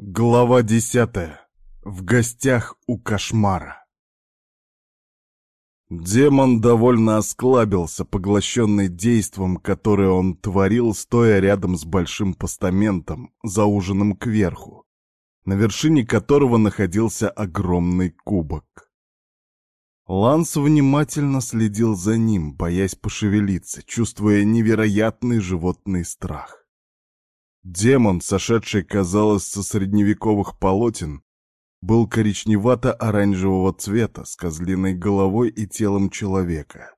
Глава десятая. В гостях у кошмара. Демон довольно осклабился, поглощенный действом, которое он творил, стоя рядом с большим постаментом, зауженным кверху, на вершине которого находился огромный кубок. Ланс внимательно следил за ним, боясь пошевелиться, чувствуя невероятный животный страх. Демон, сошедший, казалось, со средневековых полотен, был коричневато-оранжевого цвета, с козлиной головой и телом человека,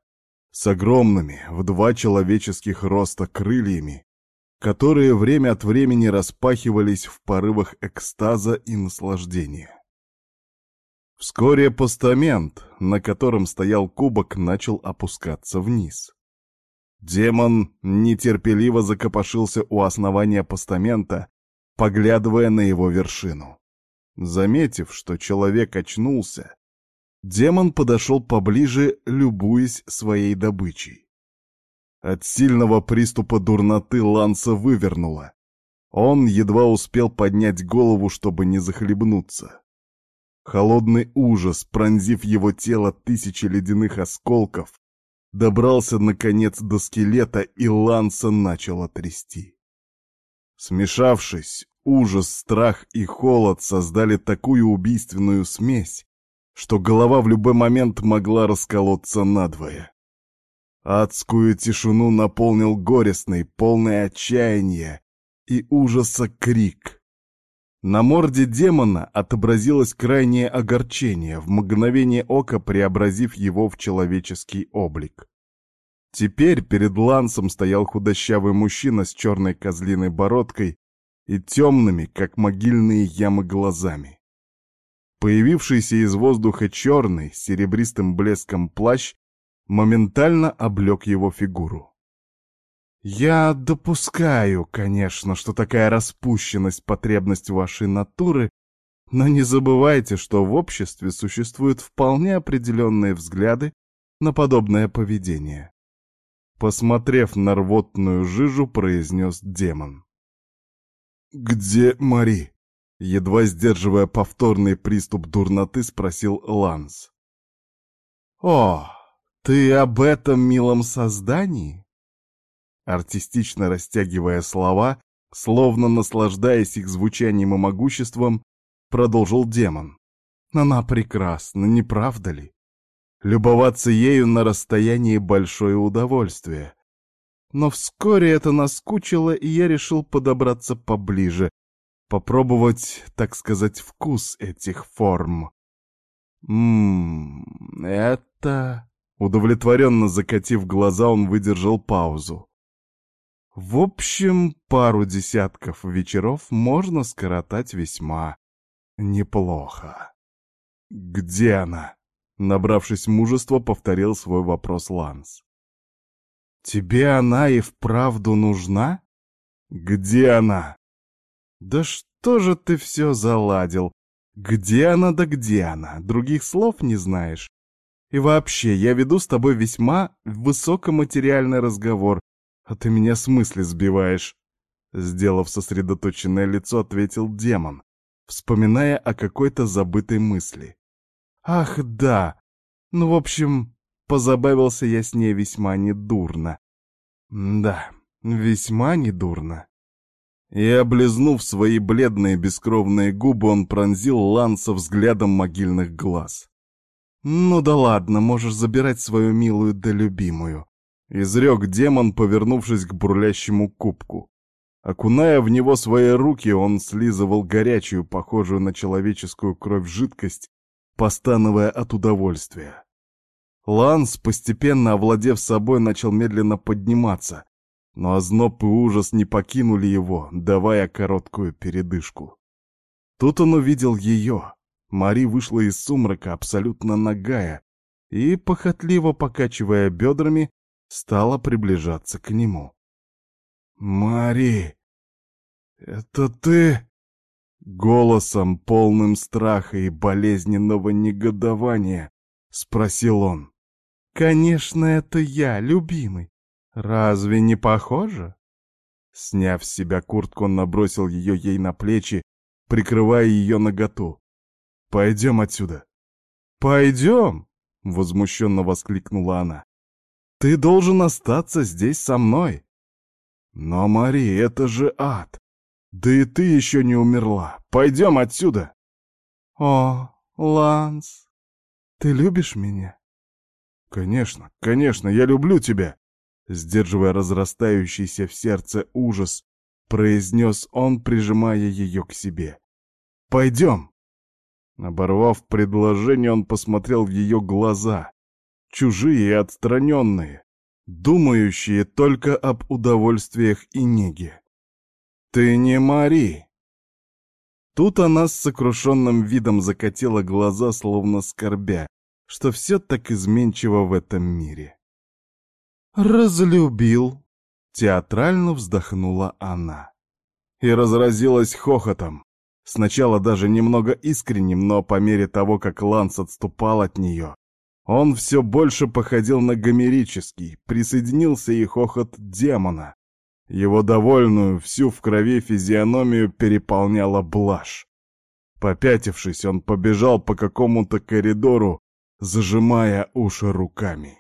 с огромными, в два человеческих роста крыльями, которые время от времени распахивались в порывах экстаза и наслаждения. Вскоре постамент, на котором стоял кубок, начал опускаться вниз. Демон нетерпеливо закопошился у основания постамента, поглядывая на его вершину. Заметив, что человек очнулся, демон подошел поближе, любуясь своей добычей. От сильного приступа дурноты Ланса вывернуло. Он едва успел поднять голову, чтобы не захлебнуться. Холодный ужас, пронзив его тело тысячи ледяных осколков, добрался наконец до скелета, и Ланса начало трясти. Смешавшись, ужас, страх и холод создали такую убийственную смесь, что голова в любой момент могла расколоться надвое. Адскую тишину наполнил горестный, полный отчаяния и ужаса крик — на морде демона отобразилось крайнее огорчение, в мгновение ока преобразив его в человеческий облик. Теперь перед Лансом стоял худощавый мужчина с черной козлиной бородкой и темными, как могильные ямы, глазами. Появившийся из воздуха черный, серебристым блеском плащ моментально облег его фигуру. Я допускаю, конечно, что такая распущенность — потребность вашей натуры, но не забывайте, что в обществе существуют вполне определенные взгляды на подобное поведение. Посмотрев на рвотную жижу, произнес демон. «Где Мари?» Едва сдерживая повторный приступ дурноты, спросил Ланс. «О, ты об этом милом создании?» Артистично растягивая слова, словно наслаждаясь их звучанием и могуществом, продолжил демон. Она прекрасна, не правда ли? Любоваться ею на расстоянии большое удовольствие. Но вскоре это наскучило, и я решил подобраться поближе, попробовать, так сказать, вкус этих форм. Ммм, это... Удовлетворенно закатив глаза, он выдержал паузу. В общем, пару десятков вечеров можно скоротать весьма неплохо. «Где она?» — набравшись мужества, повторил свой вопрос Ланс. «Тебе она и вправду нужна? Где она?» «Да что же ты все заладил? Где она да где она? Других слов не знаешь? И вообще, я веду с тобой весьма высокоматериальный разговор, «А ты меня с мысли сбиваешь!» Сделав сосредоточенное лицо, ответил демон, вспоминая о какой-то забытой мысли. «Ах, да! Ну, в общем, позабавился я с ней весьма недурно. Да, весьма недурно». И, облизнув свои бледные бескровные губы, он пронзил Ланса взглядом могильных глаз. «Ну да ладно, можешь забирать свою милую да любимую. Изрек демон, повернувшись к бурлящему кубку. Окуная в него свои руки, он слизывал горячую, похожую на человеческую кровь жидкость, постановая от удовольствия. Ланс, постепенно овладев собой, начал медленно подниматься, но озноб и ужас не покинули его, давая короткую передышку. Тут он увидел ее. Мари вышла из сумрака, абсолютно нагая, и, похотливо покачивая бедрами, стала приближаться к нему. «Мари, это ты?» Голосом, полным страха и болезненного негодования, спросил он. «Конечно, это я, любимый. Разве не похоже?» Сняв с себя куртку, он набросил ее ей на плечи, прикрывая ее наготу. «Пойдем отсюда». «Пойдем!» — возмущенно воскликнула она. «Ты должен остаться здесь со мной». «Но, Мари, это же ад! Да и ты еще не умерла. Пойдем отсюда!» «О, Ланс, ты любишь меня?» «Конечно, конечно, я люблю тебя!» Сдерживая разрастающийся в сердце ужас, произнес он, прижимая ее к себе. «Пойдем!» Оборвав предложение, он посмотрел в ее глаза, чужие и отстраненные, думающие только об удовольствиях и неге. «Ты не Мари!» Тут она с сокрушенным видом закатила глаза, словно скорбя, что все так изменчиво в этом мире. «Разлюбил!» — театрально вздохнула она. И разразилась хохотом. Сначала даже немного искренним, но по мере того, как Ланс отступал от нее, он все больше походил на гомерический, присоединился и хохот демона. Его довольную, всю в крови физиономию переполняла блажь. Попятившись, он побежал по какому-то коридору, зажимая уши руками.